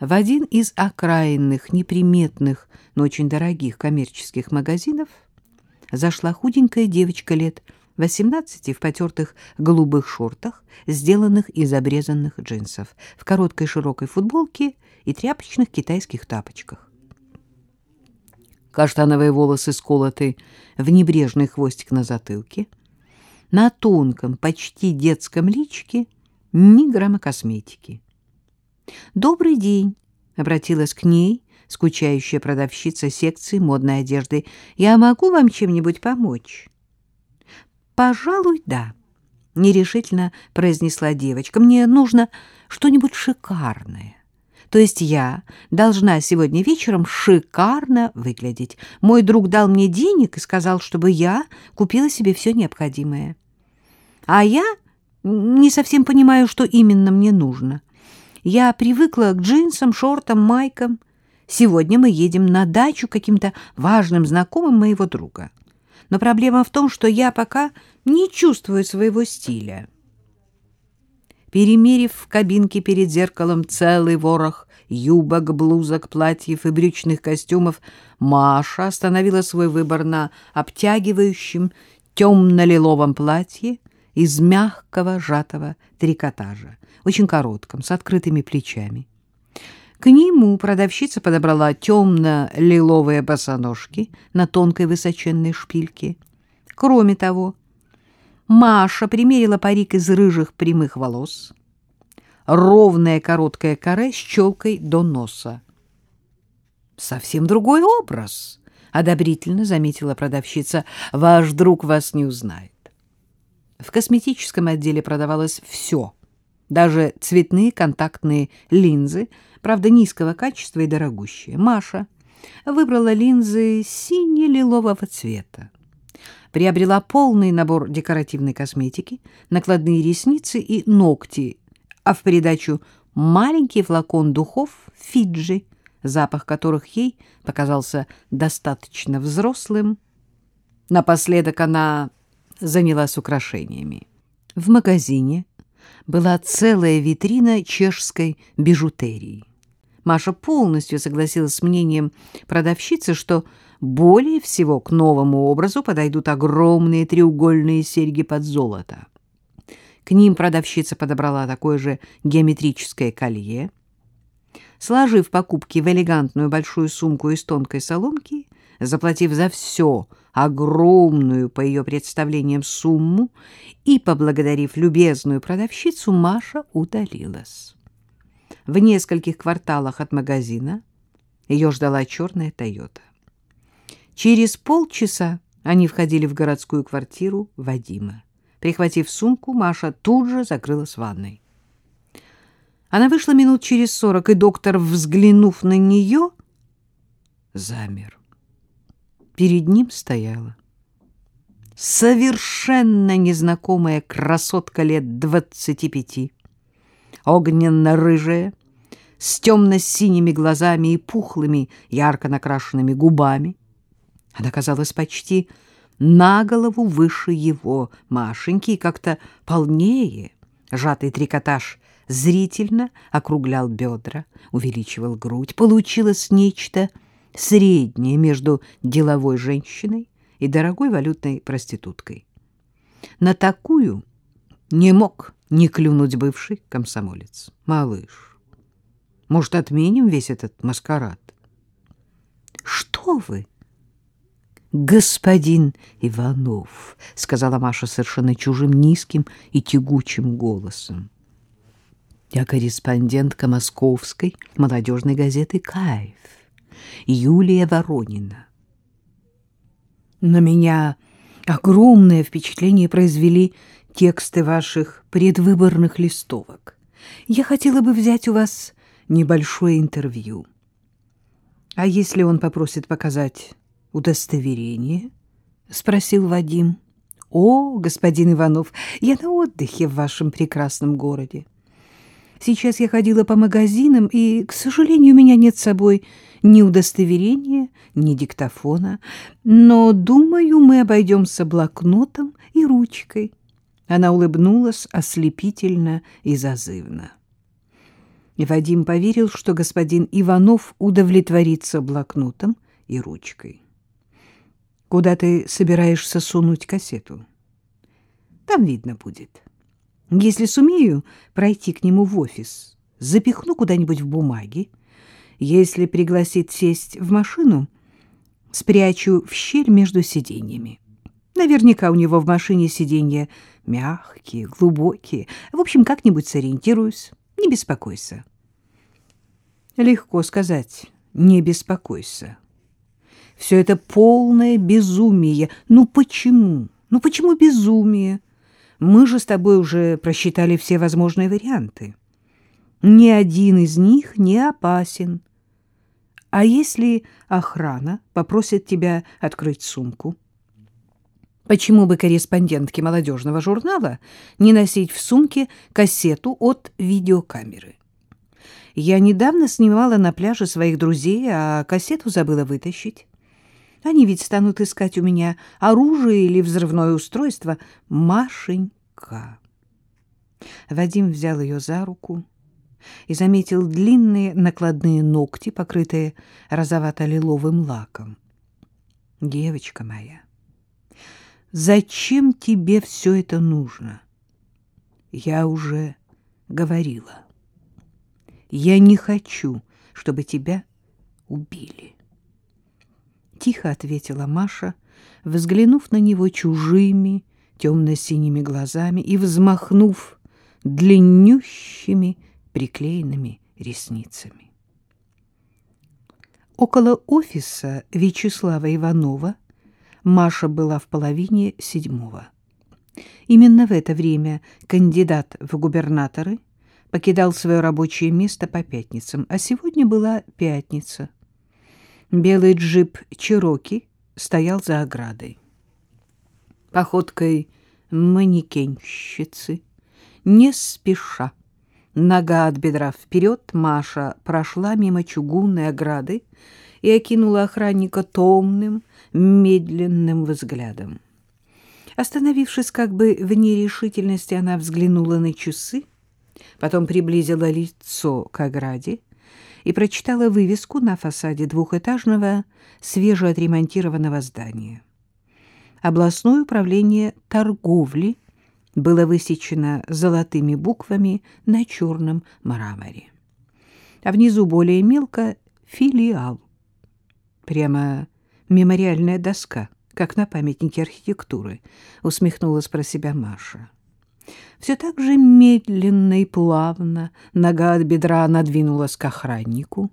В один из окраинных, неприметных, но очень дорогих коммерческих магазинов зашла худенькая девочка лет 18 в потертых голубых шортах, сделанных из обрезанных джинсов, в короткой широкой футболке и тряпочных китайских тапочках. Каштановые волосы сколоты в небрежный хвостик на затылке. На тонком, почти детском личике ни грамма косметики. «Добрый день!» — обратилась к ней скучающая продавщица секции модной одежды. «Я могу вам чем-нибудь помочь?» «Пожалуй, да», — нерешительно произнесла девочка. «Мне нужно что-нибудь шикарное. То есть я должна сегодня вечером шикарно выглядеть. Мой друг дал мне денег и сказал, чтобы я купила себе все необходимое. А я не совсем понимаю, что именно мне нужно. Я привыкла к джинсам, шортам, майкам. Сегодня мы едем на дачу каким-то важным знакомым моего друга. Но проблема в том, что я пока не чувствую своего стиля. Перемерив в кабинке перед зеркалом целый ворох юбок, блузок, платьев и брючных костюмов, Маша остановила свой выбор на обтягивающем темно-лиловом платье из мягкого сжатого трикотажа, очень коротком, с открытыми плечами. К нему продавщица подобрала темно-лиловые босоножки на тонкой высоченной шпильке. Кроме того, Маша примерила парик из рыжих прямых волос, ровное короткое каре с челкой до носа. «Совсем другой образ», — одобрительно заметила продавщица. «Ваш друг вас не узнает». В косметическом отделе продавалось все, даже цветные контактные линзы, правда, низкого качества и дорогущие. Маша выбрала линзы сине-лилового цвета приобрела полный набор декоративной косметики, накладные ресницы и ногти, а в придачу маленький флакон духов «Фиджи», запах которых ей показался достаточно взрослым. Напоследок она занялась украшениями. В магазине была целая витрина чешской бижутерии. Маша полностью согласилась с мнением продавщицы, что более всего к новому образу подойдут огромные треугольные серьги под золото. К ним продавщица подобрала такое же геометрическое колье. Сложив покупки в элегантную большую сумку из тонкой соломки, заплатив за все огромную, по ее представлениям, сумму и поблагодарив любезную продавщицу, Маша удалилась. В нескольких кварталах от магазина ее ждала черная «Тойота». Через полчаса они входили в городскую квартиру Вадима. Прихватив сумку, Маша тут же закрылась ванной. Она вышла минут через сорок, и доктор, взглянув на нее, замер. Перед ним стояла совершенно незнакомая красотка лет двадцати пяти, огненно-рыжая, с темно-синими глазами и пухлыми, ярко накрашенными губами. Она казалась почти на голову выше его, Машеньки, и как-то полнее. Сжатый трикотаж зрительно округлял бедра, увеличивал грудь. Получилось нечто среднее между деловой женщиной и дорогой валютной проституткой. На такую не мог не клюнуть бывший комсомолец. Малыш, может, отменим весь этот маскарад? Что вы? господин Иванов, — сказала Маша совершенно чужим, низким и тягучим голосом. Я корреспондентка московской молодежной газеты «Кайф» Юлия Воронина. На меня огромное впечатление произвели тексты ваших предвыборных листовок. Я хотела бы взять у вас небольшое интервью. А если он попросит показать удостоверение? — спросил Вадим. — О, господин Иванов, я на отдыхе в вашем прекрасном городе. Сейчас я ходила по магазинам, и, к сожалению, у меня нет с собой ни удостоверения, ни диктофона, но, думаю, мы обойдемся блокнотом и ручкой. Она улыбнулась ослепительно и зазывно. Вадим поверил, что господин Иванов удовлетворится блокнотом и ручкой. «Куда ты собираешься сунуть кассету?» «Там видно будет. Если сумею пройти к нему в офис, запихну куда-нибудь в бумаги. Если пригласит сесть в машину, спрячу в щель между сиденьями. Наверняка у него в машине сиденья мягкие, глубокие. В общем, как-нибудь сориентируюсь. Не беспокойся. Легко сказать, не беспокойся. Все это полное безумие. Ну почему? Ну почему безумие? Мы же с тобой уже просчитали все возможные варианты. Ни один из них не опасен. А если охрана попросит тебя открыть сумку? Почему бы корреспондентке молодежного журнала не носить в сумке кассету от видеокамеры? Я недавно снимала на пляже своих друзей, а кассету забыла вытащить. Они ведь станут искать у меня оружие или взрывное устройство. Машенька. Вадим взял ее за руку и заметил длинные накладные ногти, покрытые розовато-лиловым лаком. Девочка моя, Зачем тебе все это нужно? Я уже говорила. Я не хочу, чтобы тебя убили. Тихо ответила Маша, взглянув на него чужими темно-синими глазами и взмахнув длиннющими приклеенными ресницами. Около офиса Вячеслава Иванова Маша была в половине седьмого. Именно в это время кандидат в губернаторы покидал свое рабочее место по пятницам, а сегодня была пятница. Белый джип «Чироки» стоял за оградой. Походкой манекенщицы, не спеша, нога от бедра вперед, Маша прошла мимо чугунной ограды и окинула охранника томным, медленным взглядом. Остановившись как бы в нерешительности, она взглянула на часы, потом приблизила лицо к ограде и прочитала вывеску на фасаде двухэтажного свежеотремонтированного здания. Областное управление торговли было высечено золотыми буквами на черном мраморе. А внизу более мелко филиал. Прямо мемориальная доска, как на памятнике архитектуры, усмехнулась про себя Маша. Все так же медленно и плавно нога от бедра надвинулась к охраннику.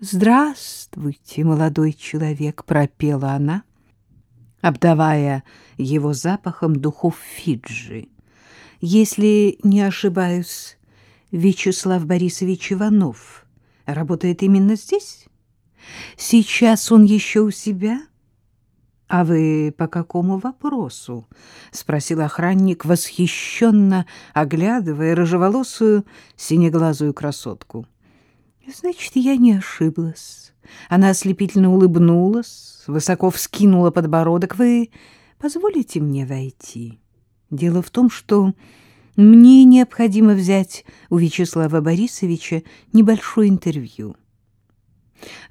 «Здравствуйте, молодой человек!» — пропела она, обдавая его запахом духов Фиджи. «Если не ошибаюсь, Вячеслав Борисович Иванов работает именно здесь?» Сейчас он еще у себя? — А вы по какому вопросу? — спросил охранник, восхищенно оглядывая рыжеволосую синеглазую красотку. — Значит, я не ошиблась. Она ослепительно улыбнулась, высоко вскинула подбородок. — Вы позволите мне войти? Дело в том, что мне необходимо взять у Вячеслава Борисовича небольшое интервью. —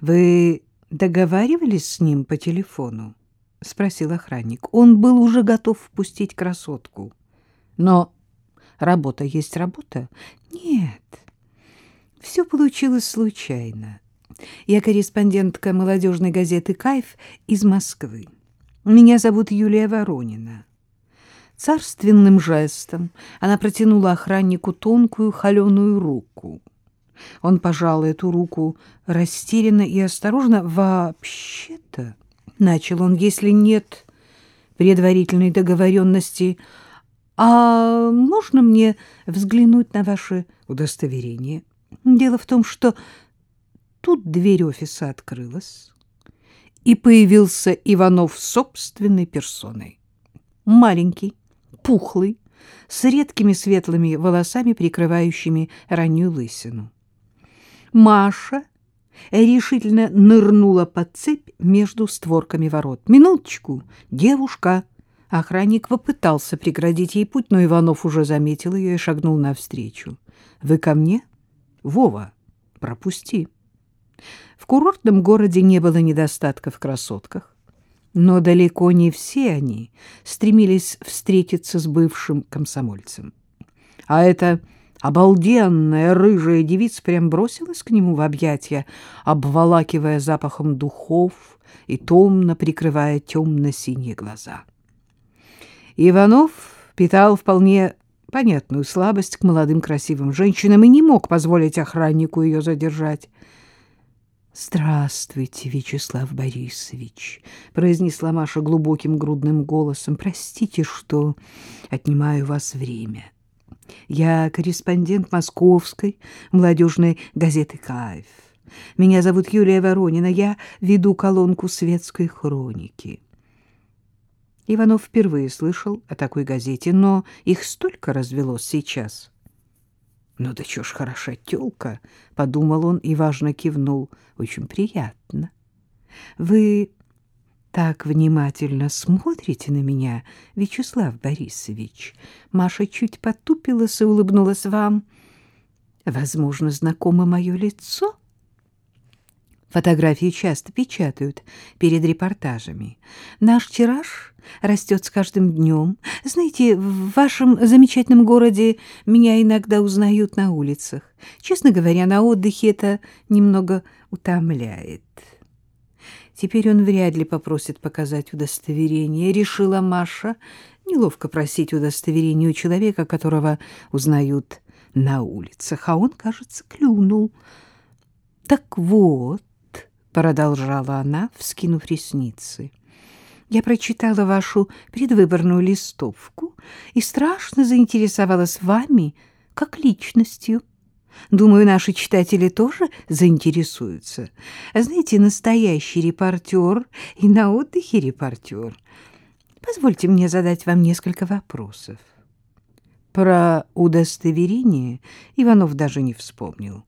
вы договаривались с ним по телефону? — спросил охранник. Он был уже готов впустить красотку. Но работа есть работа? Нет, все получилось случайно. Я корреспондентка молодежной газеты «Кайф» из Москвы. Меня зовут Юлия Воронина. Царственным жестом она протянула охраннику тонкую холеную руку — он пожал эту руку растерянно и осторожно. «Вообще-то», — начал он, — «если нет предварительной договоренности, а можно мне взглянуть на ваше удостоверение? Дело в том, что тут дверь офиса открылась, и появился Иванов собственной персоной. Маленький, пухлый, с редкими светлыми волосами, прикрывающими раннюю лысину. Маша решительно нырнула под цепь между створками ворот. «Минуточку, девушка!» Охранник попытался преградить ей путь, но Иванов уже заметил ее и шагнул навстречу. «Вы ко мне?» Вова, пропусти. В курортном городе не было недостатка в красотках, но далеко не все они стремились встретиться с бывшим комсомольцем. А это обалденная рыжая девица прям бросилась к нему в объятия, обволакивая запахом духов и томно прикрывая темно-синие глаза. Иванов питал вполне понятную слабость к молодым красивым женщинам и не мог позволить охраннику ее задержать. «Здравствуйте, Вячеслав Борисович», — произнесла Маша глубоким грудным голосом. «Простите, что отнимаю вас время. Я корреспондент московской молодежной газеты «Кайф». Меня зовут Юлия Воронина, я веду колонку светской хроники». Иванов впервые слышал о такой газете, но их столько развелось сейчас — ну да чё ж хороша тёлка, — подумал он и важно кивнул. Очень приятно. Вы так внимательно смотрите на меня, Вячеслав Борисович. Маша чуть потупилась и улыбнулась вам. Возможно, знакомо мое лицо? — Фотографии часто печатают перед репортажами. Наш тираж растет с каждым днем. Знаете, в вашем замечательном городе меня иногда узнают на улицах. Честно говоря, на отдыхе это немного утомляет. Теперь он вряд ли попросит показать удостоверение, решила Маша. Неловко просить удостоверение у человека, которого узнают на улицах, а он, кажется, клюнул. Так вот, продолжала она, вскинув ресницы. Я прочитала вашу предвыборную листовку и страшно заинтересовалась вами как личностью. Думаю, наши читатели тоже заинтересуются. Знаете, настоящий репортер и на отдыхе репортер. Позвольте мне задать вам несколько вопросов. Про удостоверение Иванов даже не вспомнил.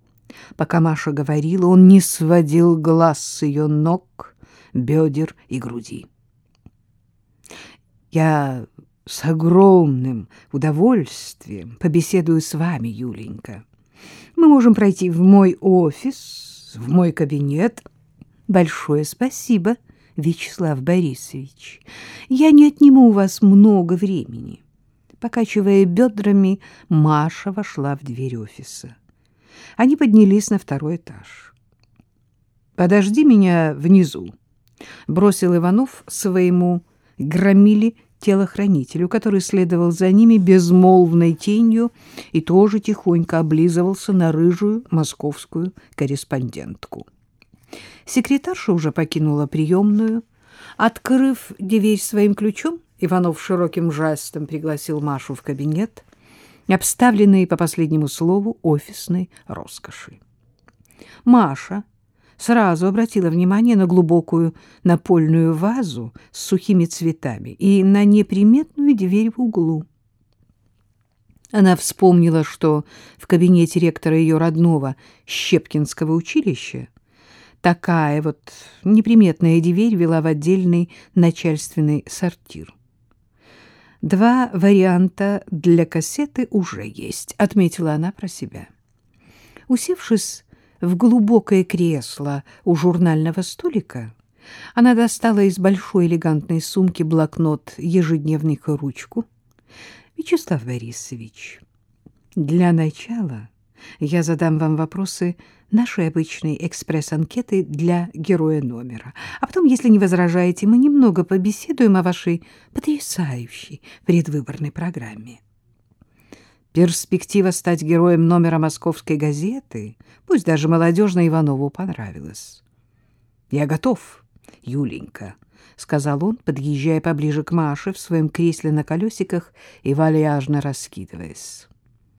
Пока Маша говорила, он не сводил глаз с ее ног, бедер и груди. «Я с огромным удовольствием побеседую с вами, Юленька. Мы можем пройти в мой офис, в мой кабинет. Большое спасибо, Вячеслав Борисович. Я не отниму у вас много времени». Покачивая бедрами, Маша вошла в дверь офиса. Они поднялись на второй этаж. «Подожди меня внизу», — бросил Иванов своему громили телохранителю, который следовал за ними безмолвной тенью и тоже тихонько облизывался на рыжую московскую корреспондентку. Секретарша уже покинула приемную. Открыв дверь своим ключом, Иванов широким жестом пригласил Машу в кабинет обставленные по последнему слову офисной роскоши. Маша сразу обратила внимание на глубокую напольную вазу с сухими цветами и на неприметную дверь в углу. Она вспомнила, что в кабинете ректора ее родного Щепкинского училища такая вот неприметная дверь вела в отдельный начальственный сортир. Два варианта для кассеты уже есть, отметила она про себя. Усевшись в глубокое кресло у журнального столика, она достала из большой элегантной сумки блокнот, ежедневник и ручку. Вячеслав Борисович, для начала я задам вам вопросы нашей обычной экспресс-анкеты для героя номера. А потом, если не возражаете, мы немного побеседуем о вашей потрясающей предвыборной программе. Перспектива стать героем номера московской газеты, пусть даже молодежно Иванову понравилась. «Я готов, Юленька», — сказал он, подъезжая поближе к Маше в своем кресле на колесиках и вальяжно раскидываясь.